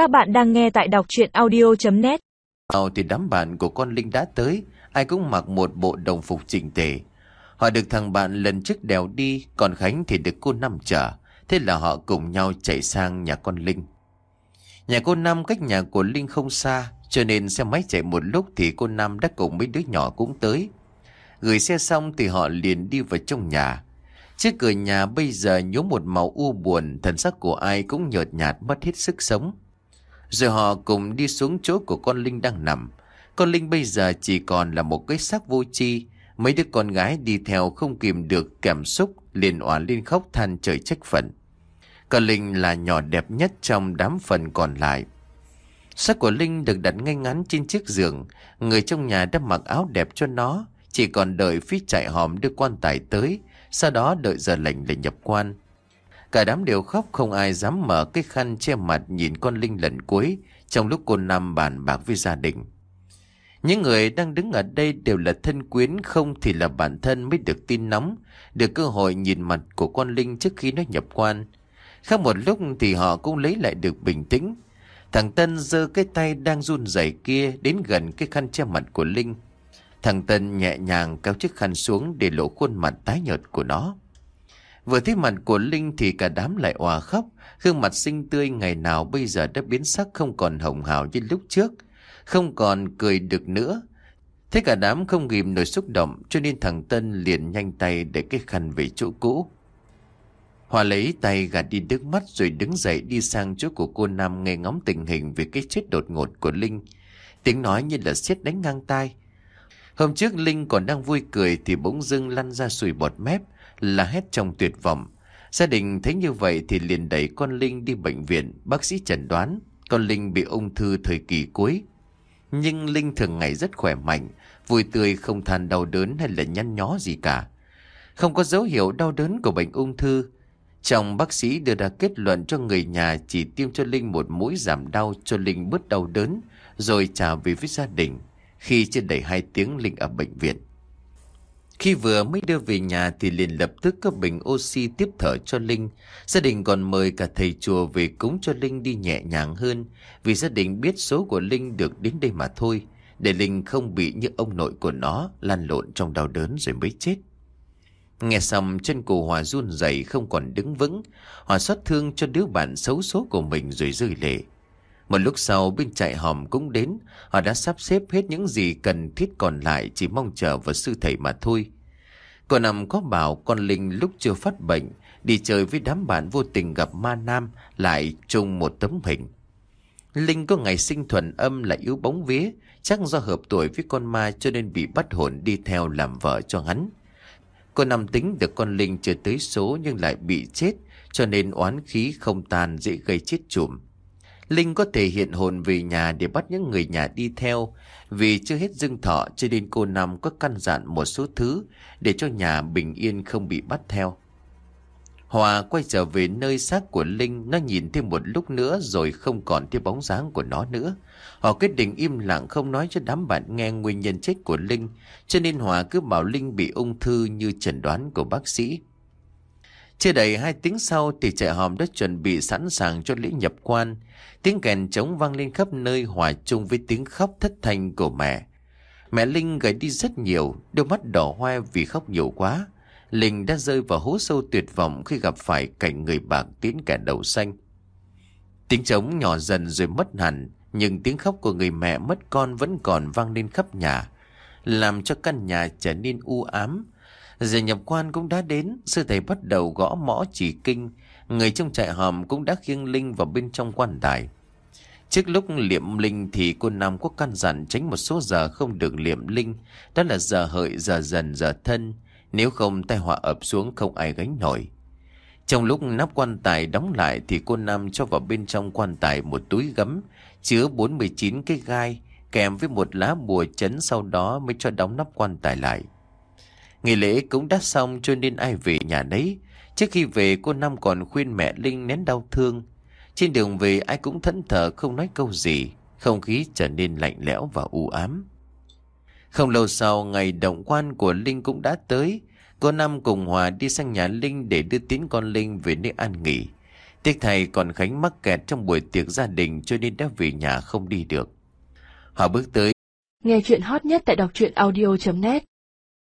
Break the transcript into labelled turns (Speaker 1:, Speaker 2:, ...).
Speaker 1: Các bạn đang nghe tại đọc chuyện audio.net
Speaker 2: Sau thì đám bạn của con Linh đã tới, ai cũng mặc một bộ đồng phục chỉnh tề. Họ được thằng bạn lần trước đèo đi, còn Khánh thì được cô Năm chở. Thế là họ cùng nhau chạy sang nhà con Linh. Nhà cô Năm cách nhà của Linh không xa, cho nên xe máy chạy một lúc thì cô Năm đã cùng mấy đứa nhỏ cũng tới. Gửi xe xong thì họ liền đi vào trong nhà. Trước cửa nhà bây giờ nhố một màu u buồn, thần sắc của ai cũng nhợt nhạt mất hết sức sống. Rồi họ cùng đi xuống chỗ của con Linh đang nằm. Con Linh bây giờ chỉ còn là một cái xác vô tri. Mấy đứa con gái đi theo không kìm được cảm xúc, liền oán lên khóc than trời trách phận. Con Linh là nhỏ đẹp nhất trong đám phần còn lại. Xác của Linh được đặt ngay ngắn trên chiếc giường. Người trong nhà đã mặc áo đẹp cho nó. Chỉ còn đợi phía chạy hòm đưa quan tài tới. Sau đó đợi giờ lệnh để nhập quan. Cả đám đều khóc không ai dám mở cái khăn che mặt nhìn con Linh lần cuối trong lúc cô Nam bàn bạc với gia đình. Những người đang đứng ở đây đều là thân quyến không thì là bản thân mới được tin nóng, được cơ hội nhìn mặt của con Linh trước khi nó nhập quan. Khác một lúc thì họ cũng lấy lại được bình tĩnh. Thằng Tân giơ cái tay đang run rẩy kia đến gần cái khăn che mặt của Linh. Thằng Tân nhẹ nhàng kéo chiếc khăn xuống để lộ khuôn mặt tái nhợt của nó. Vừa thấy mặt của Linh thì cả đám lại òa khóc. Gương mặt xinh tươi ngày nào bây giờ đã biến sắc không còn hồng hào như lúc trước. Không còn cười được nữa. Thế cả đám không ghim nổi xúc động, cho nên thằng Tân liền nhanh tay để cái khăn về chỗ cũ. Hòa lấy tay gạt đi nước mắt rồi đứng dậy đi sang chỗ của cô Nam nghe ngóng tình hình về cái chết đột ngột của Linh. Tiếng nói như là xiết đánh ngang tai. Hôm trước Linh còn đang vui cười thì bỗng dưng lăn ra sùi bọt mép là hét trong tuyệt vọng. Gia đình thấy như vậy thì liền đẩy con Linh đi bệnh viện, bác sĩ chẩn đoán con Linh bị ung thư thời kỳ cuối. Nhưng Linh thường ngày rất khỏe mạnh, vui tươi không than đau đớn hay là nhăn nhó gì cả. Không có dấu hiệu đau đớn của bệnh ung thư. Chồng bác sĩ đưa ra kết luận cho người nhà chỉ tiêm cho Linh một mũi giảm đau cho Linh bớt đau đớn, rồi trả về với gia đình. Khi chưa đầy hai tiếng Linh ở bệnh viện. Khi vừa mới đưa về nhà thì liền lập tức có bình oxy tiếp thở cho Linh. Gia đình còn mời cả thầy chùa về cúng cho Linh đi nhẹ nhàng hơn, vì gia đình biết số của Linh được đến đây mà thôi. Để Linh không bị như ông nội của nó lăn lộn trong đau đớn rồi mới chết. Nghe xong, chân cổ Hòa run rẩy không còn đứng vững. Hòa xót thương cho đứa bạn xấu số của mình rồi rơi lệ. Một lúc sau bên trại hòm cũng đến, họ đã sắp xếp hết những gì cần thiết còn lại chỉ mong chờ vào sư thầy mà thôi. Cô nằm có bảo con Linh lúc chưa phát bệnh, đi chơi với đám bạn vô tình gặp ma nam lại chung một tấm hình. Linh có ngày sinh thuần âm là yếu bóng vía, chắc do hợp tuổi với con ma cho nên bị bắt hồn đi theo làm vợ cho hắn. Cô nằm tính được con Linh chưa tới số nhưng lại bị chết, cho nên oán khí không tan dễ gây chết chùm. Linh có thể hiện hồn về nhà để bắt những người nhà đi theo. Vì chưa hết dưng thọ cho nên cô Năm có căn dặn một số thứ để cho nhà bình yên không bị bắt theo. Hòa quay trở về nơi xác của Linh, nó nhìn thêm một lúc nữa rồi không còn thấy bóng dáng của nó nữa. Họ quyết định im lặng không nói cho đám bạn nghe nguyên nhân chết của Linh, cho nên Hòa cứ bảo Linh bị ung thư như chẩn đoán của bác sĩ. Chưa đầy hai tiếng sau thì trại hòm đã chuẩn bị sẵn sàng cho lễ nhập quan. Tiếng kèn trống vang lên khắp nơi hòa chung với tiếng khóc thất thanh của mẹ. Mẹ Linh gầy đi rất nhiều, đôi mắt đỏ hoe vì khóc nhiều quá. Linh đã rơi vào hố sâu tuyệt vọng khi gặp phải cảnh người bạc tiến kẻ đầu xanh. Tiếng trống nhỏ dần rồi mất hẳn, nhưng tiếng khóc của người mẹ mất con vẫn còn vang lên khắp nhà, làm cho căn nhà trở nên u ám, Giờ nhập quan cũng đã đến, sư thầy bắt đầu gõ mõ chỉ kinh, người trong trại hòm cũng đã khiêng Linh vào bên trong quan tài. Trước lúc liệm linh thì cô Nam có căn dặn tránh một số giờ không được liệm linh, đó là giờ hợi, giờ dần, giờ thân, nếu không tai họa ập xuống không ai gánh nổi. Trong lúc nắp quan tài đóng lại thì cô Nam cho vào bên trong quan tài một túi gấm, chứa 49 cái gai, kèm với một lá bùa chấn sau đó mới cho đóng nắp quan tài lại. Ngày lễ cũng đã xong cho nên ai về nhà nấy. Trước khi về, cô Năm còn khuyên mẹ Linh nén đau thương. Trên đường về, ai cũng thẫn thờ không nói câu gì. Không khí trở nên lạnh lẽo và u ám. Không lâu sau, ngày động quan của Linh cũng đã tới. Cô Năm cùng Hòa đi sang nhà Linh để đưa tín con Linh về nơi an nghỉ. Tiếc thầy còn Khánh mắc kẹt trong buổi tiệc gia đình cho nên đã về nhà không đi được. Họ bước tới.
Speaker 3: Nghe chuyện hot nhất tại đọc truyện audio.net